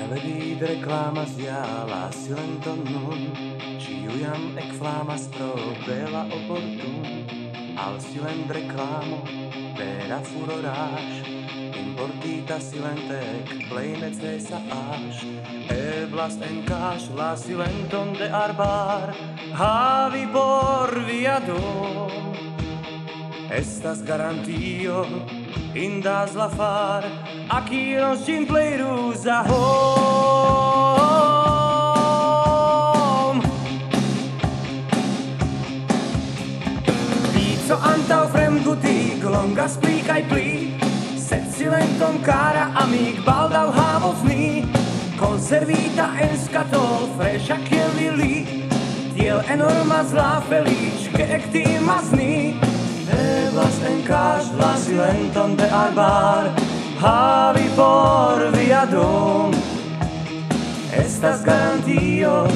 Televid reklamas ja la silenton nun, ciu jam ekflamas pro bela oportun, al silent reklamo vera furorash, importita silentec plei necesa ash, eblas en cash la silenton de arbar, havi por viador, estas garantio Indas Lafar, a nos timpleiros a home. Pico antaŭ fremdutigulon gaspli kaj pli, sed silenton kara amik baldaŭ havos ni. Konservita en skatolo, freŝa kiel lili, tiel enorma zla feliĉ, ke ektimas ni. Cas la silenton de arbar Havi por via dom. Estas garantio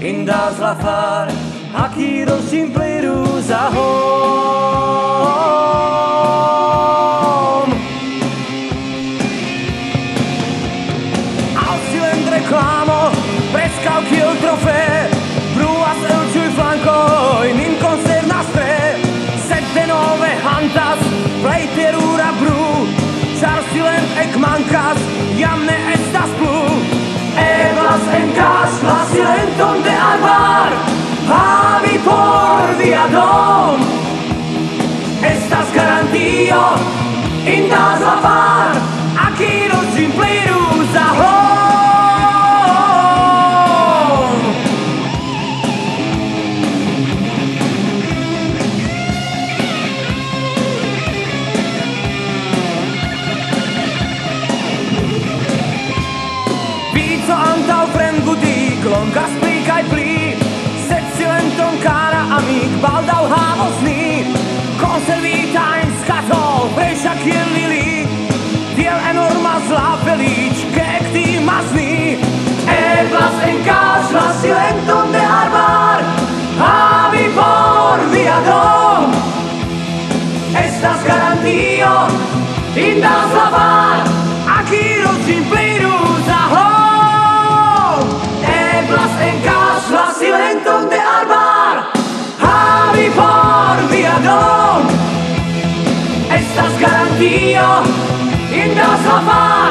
Indas la far Aciro simple rusa hom. Al silent reclamo garantio Indas la far Aciro simple rusa home Vico antau frem budig, longas pli kai pli Sed silenton cara amic, baldau Zavar, Akiro sin virus, aho. Eblas en Kasla, Silenton de Arbar, Javi por Viadón. Estas garantía, Inda Zavar.